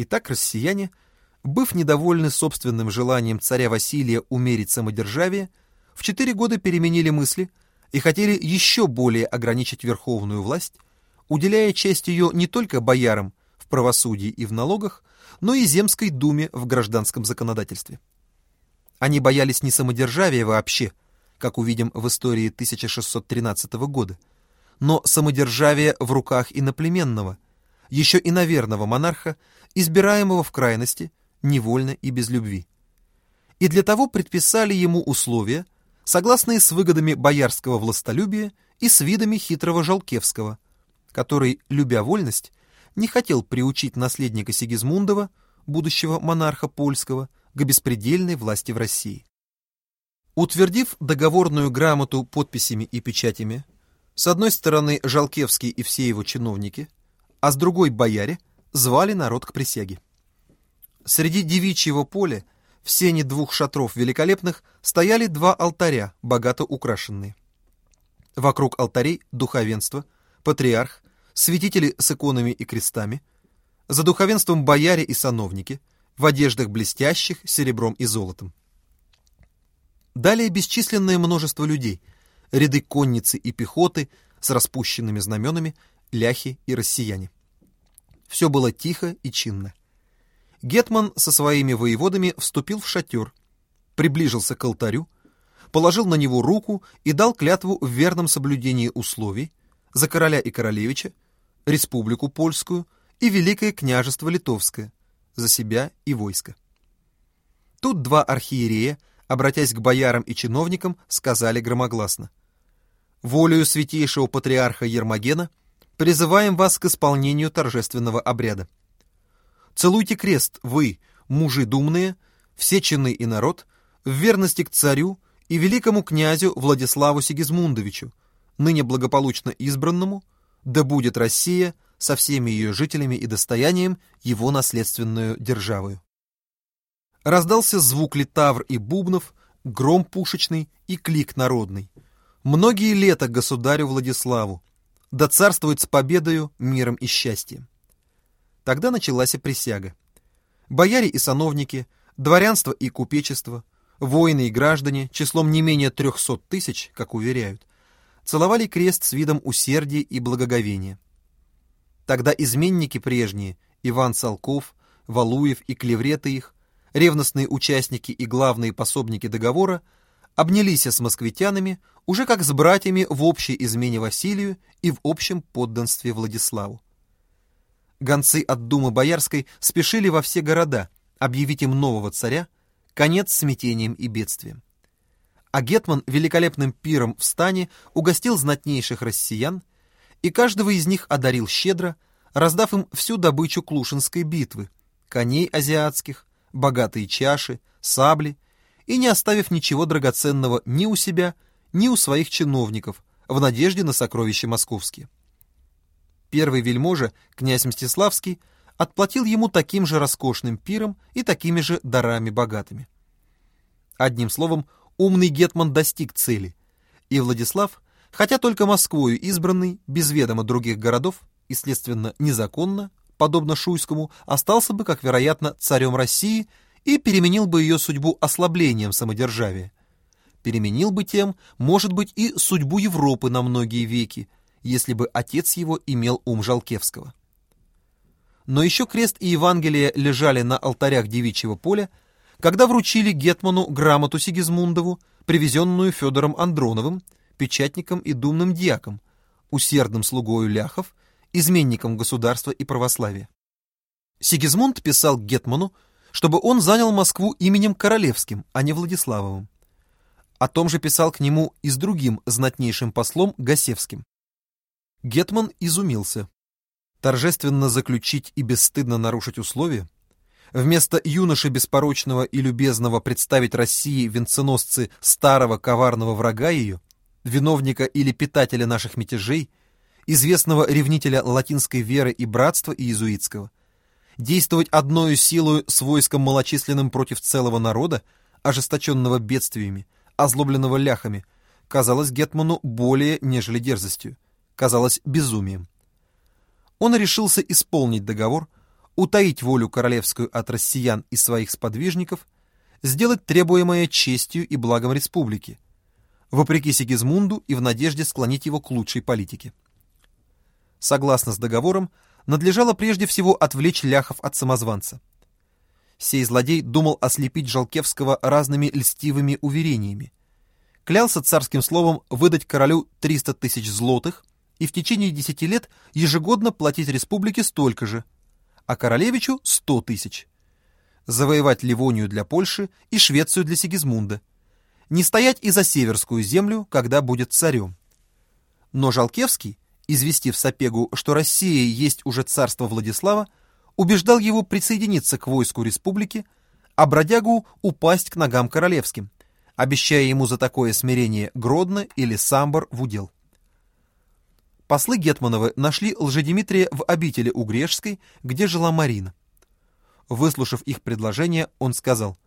Итак, россияне, быв недовольны собственным желанием царя Василия умерить самодержавие, в четыре года переменили мысли и хотели еще более ограничить верховную власть, уделяя часть ее не только боярам в правосудии и в налогах, но и земской думе в гражданском законодательстве. Они боялись не самодержавия вообще, как увидим в истории 1613 года, но самодержавия в руках иноплеменного, еще и наверного монарха, избираемого в крайности, невольно и без любви. И для того предписали ему условия, согласные с выгодами боярского властолюбия и с видами хитрого Жалкевского, который, любя вольность, не хотел приучить наследника Сигизмундова, будущего монарха польского, к беспредельной власти в России. Утвердив договорную грамоту подписями и печатями, с одной стороны Жалкевский и все его чиновники, а с другой бояре звали народ к присяге. Среди девичьего поля в сене двух шатров великолепных стояли два алтаря, богато украшенные. Вокруг алтарей духовенство, патриарх, святители с иконами и крестами, за духовенством бояре и сановники, в одеждах блестящих серебром и золотом. Далее бесчисленное множество людей, ряды конницы и пехоты с распущенными знаменами, ляхи и россияне. Все было тихо и чинно. Гетман со своими воеводами вступил в шатер, приближился к алтарю, положил на него руку и дал клятву в верном соблюдении условий за короля и королевича, республику польскую и великое княжество литовское, за себя и войско. Тут два архиерея, обратясь к боярам и чиновникам, сказали громогласно. «Волею святейшего патриарха Ермогена призываем вас к исполнению торжественного обряда. Целуйте крест, вы, мужи думные, все чины и народ, в верности к царю и великому князю Владиславу Сигизмундовичу, ныне благополучно избранному, да будет Россия со всеми ее жителями и достоянием его наследственную державою. Раздался звук литавр и бубнов, гром пушечный и клик народный. Многие лета государю Владиславу, да царствует с победою, миром и счастьем. Тогда началась и присяга. Бояре и сановники, дворянство и купечество, воины и граждане, числом не менее трехсот тысяч, как уверяют, целовали крест с видом усердия и благоговения. Тогда изменники прежние, Иван Салков, Валуев и клевреты их, ревностные участники и главные пособники договора, обнялись с москвитянами уже как с братьями в общей измене Василию и в общем подданстве Владиславу. Гонцы от Думы Боярской спешили во все города объявить им нового царя, конец смятением и бедствием. А Гетман великолепным пиром в стане угостил знатнейших россиян, и каждого из них одарил щедро, раздав им всю добычу Клушинской битвы, коней азиатских, богатые чаши, сабли, и не оставив ничего драгоценного ни у себя, ни у своих чиновников, в надежде на сокровища московские. Первый вельможа, князь Мстиславский, отплатил ему таким же роскошным пиром и такими же дарами богатыми. Одним словом, умный Гетман достиг цели, и Владислав, хотя только Москвою избранный, без ведома других городов, и, следственно, незаконно, подобно Шуйскому, остался бы, как вероятно, царем России и переменил бы ее судьбу ослаблением самодержавия. Переменил бы тем, может быть, и судьбу Европы на многие веки, если бы отец его имел ум Жалкевского. Но еще крест и Евангелие лежали на алтарях девичьего поля, когда вручили Гетману грамоту Сигизмундову, привезенную Федором Андроновым, печатником и думным дьяком, усердным слугою ляхов, изменником государства и православия. Сигизмунд писал Гетману, чтобы он занял Москву именем Королевским, а не Владиславовым. О том же писал к нему и с другим знатнейшим послом Гасевским. Гетман изумился. Торжественно заключить и бесстыдно нарушить условия? Вместо юноши беспорочного и любезного представить России венценосцы старого коварного врага ее, виновника или питателя наших мятежей, известного ревнителя латинской веры и братства иезуитского, действовать одною силою с войском малочисленным против целого народа, ожесточенного бедствиями, озлобленного ляхами, казалось Гетману более, нежели дерзостью казалось безумием. Он решился исполнить договор, утаить волю королевскую от россиян и своих сподвижников, сделать требуемое честью и благом республики, вопреки Сигизмунду и в надежде склонить его к лучшей политике. Согласно с договором, надлежало прежде всего отвлечь ляхов от самозванца. Сей злодей думал ослепить Жалкевского разными льстивыми уверениями. Клялся царским словом выдать королю 300 тысяч злотых и в течение десяти лет ежегодно платить республике столько же, а королевичу 100 тысяч. Завоевать Ливонию для Польши и Швецию для Сигизмунда. Не стоять и за Северскую землю, когда будет царем. Но Жалкевский, известив Сапегу, что Россия есть уже царство Владислава, убеждал его присоединиться к войску республики, а бродягу упасть к ногам королевским, обещая ему за такое смирение Гродно или Самбор в удел. Послы Гетмановы нашли Лжедимитрия в обители Угрешской, где жила Марина. Выслушав их предложение, он сказал,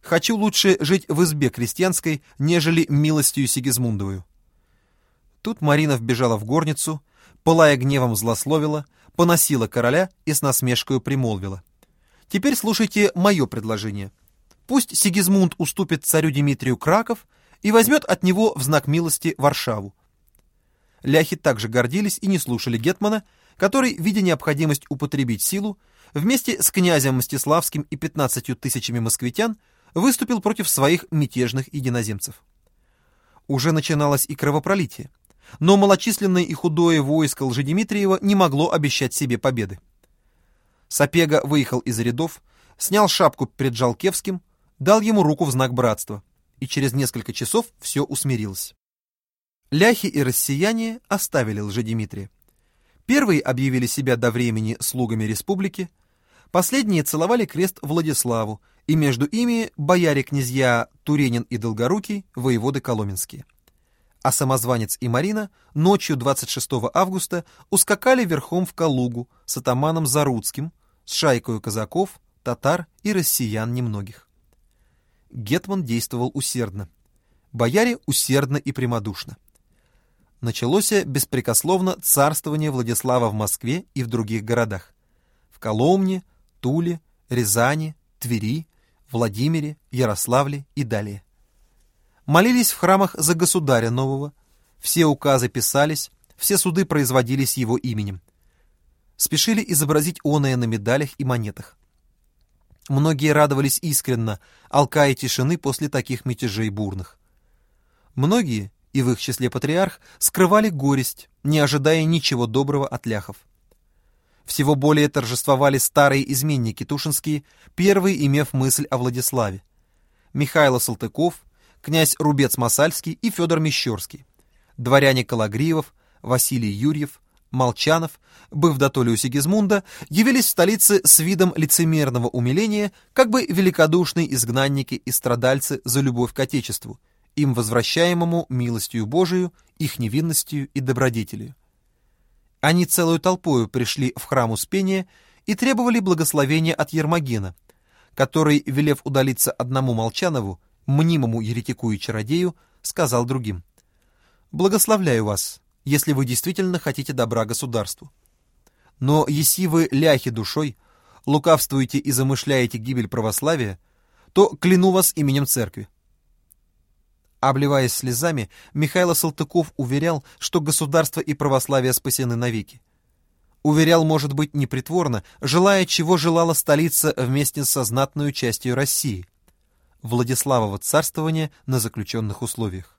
«Хочу лучше жить в избе крестьянской, нежели милостью Сигизмундовую». Тут Марина вбежала в горницу, пылая гневом злословила, поносила короля и с насмешкой примолвила. «Теперь слушайте мое предложение. Пусть Сигизмунд уступит царю Дмитрию Краков и возьмет от него в знак милости Варшаву. Ляхи также гордились и не слушали Гетмана, который, видя необходимость употребить силу, вместе с князем Мстиславским и пятнадцатью тысячами москвитян выступил против своих мятежных единоземцев. Уже начиналось и кровопролитие, но малочисленное и худое войско Лжедимитриева не могло обещать себе победы. Сапега выехал из рядов, снял шапку перед Жалкевским, дал ему руку в знак братства, и через несколько часов все усмирилось. Ляхи и россияне оставили Лжедимитрия. Первые объявили себя до времени слугами республики, последние целовали крест Владиславу, и между ими бояре-князья Туренин и Долгорукий, воеводы Коломенские. А самозванец и Марина ночью 26 августа ускакали верхом в Калугу с атаманом Заруцким, с шайкою казаков, татар и россиян немногих. Гетман действовал усердно. Бояре усердно и прямодушно началось беспрекословно царствование Владислава в Москве и в других городах. В Коломне, Туле, Рязани, Твери, Владимире, Ярославле и далее. Молились в храмах за государя нового, все указы писались, все суды производились его именем. Спешили изобразить оное на медалях и монетах. Многие радовались искренно, алкая тишины после таких мятежей бурных. Многие, и в их числе патриарх, скрывали горесть, не ожидая ничего доброго от ляхов. Всего более торжествовали старые изменники Тушинские, первые имев мысль о Владиславе. Михайло Салтыков, князь Рубец Масальский и Федор Мещерский, дворяне Калагриев, Василий Юрьев, Молчанов, быв дотоле у Сигизмунда, явились в столице с видом лицемерного умиления, как бы великодушные изгнанники и страдальцы за любовь к Отечеству, им возвращаемому милостью Божию, их невинностью и добродетелью. Они целую толпою пришли в храм Успения и требовали благословения от Ермогена, который, велев удалиться одному Молчанову, мнимому еретику и чародею, сказал другим, «Благословляю вас, если вы действительно хотите добра государству. Но если вы ляхи душой, лукавствуете и замышляете гибель православия, то кляну вас именем церкви, Обливаясь слезами, Михаил Салтыков уверял, что государство и православие спасены навеки. Уверял, может быть, непритворно, желая, чего желала столица вместе со знатной частью России – Владиславова царствования на заключенных условиях.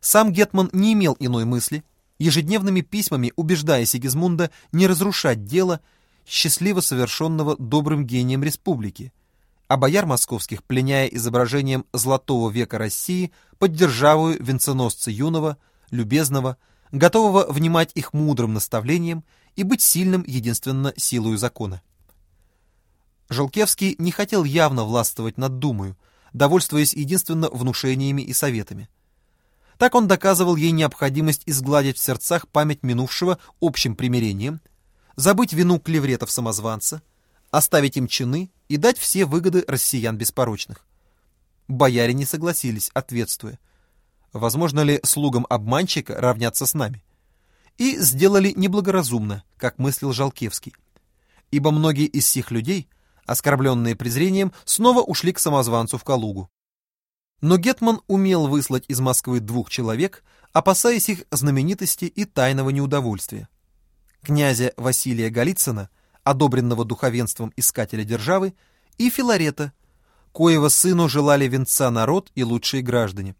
Сам Гетман не имел иной мысли, ежедневными письмами убеждая Сигизмунда не разрушать дело, счастливо совершенного добрым гением республики – а бояр московских, пленяя изображением золотого века России под державу венценосца юного, любезного, готового внимать их мудрым наставлениям и быть сильным единственно силою закона. Жолкевский не хотел явно властвовать над Думою, довольствуясь единственно внушениями и советами. Так он доказывал ей необходимость изгладить в сердцах память минувшего общим примирением, забыть вину клевретов-самозванца, оставить им чины и дать все выгоды россиян беспорочных. Бояре не согласились, ответствуя. Возможно ли слугам обманщика равняться с нами? И сделали неблагоразумно, как мыслил Жалкевский. ибо многие из сих людей, оскорбленные презрением, снова ушли к самозванцу в Калугу. Но Гетман умел выслать из Москвы двух человек, опасаясь их знаменитости и тайного неудовольствия. Князя Василия Голицына, одобренного духовенством искателя державы, и Филарета, коего сыну желали венца народ и лучшие граждане.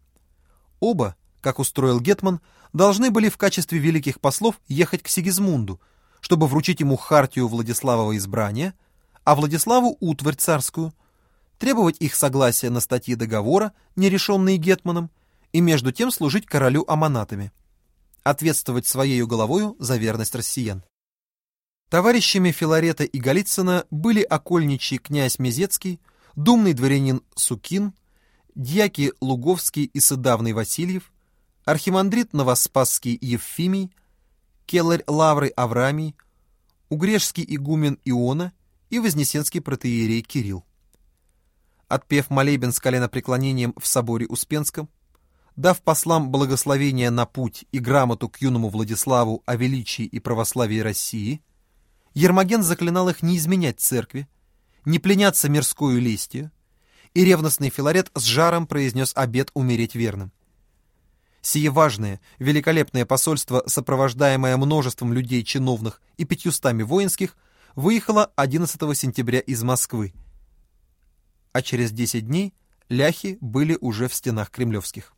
Оба, как устроил Гетман, должны были в качестве великих послов ехать к Сигизмунду, чтобы вручить ему хартию Владиславова избрания, а Владиславу утварь царскую, требовать их согласия на статьи договора, нерешенные Гетманом, и между тем служить королю аманатами, ответствовать своею головою за верность россиян. Товарищами Филарета и Голицына были окольничий князь Мезецкий, думный дворянин Сукин, дьяки Луговский и Сыдавный Васильев, архимандрит Новоспасский Евфимий, келарь Лавры Аврамий, угрешский игумен Иона и вознесенский протеерей Кирилл. Отпев молебен с коленопреклонением в соборе Успенском, дав послам благословение на путь и грамоту к юному Владиславу о величии и православии России, Ермоген заклинал их не изменять церкви, не пленяться мирскую лестью, и ревностный Филарет с жаром произнес обет умереть верным. Сие важное, великолепное посольство, сопровождаемое множеством людей чиновных и пятьюстами воинских, выехало 11 сентября из Москвы, а через 10 дней ляхи были уже в стенах кремлевских.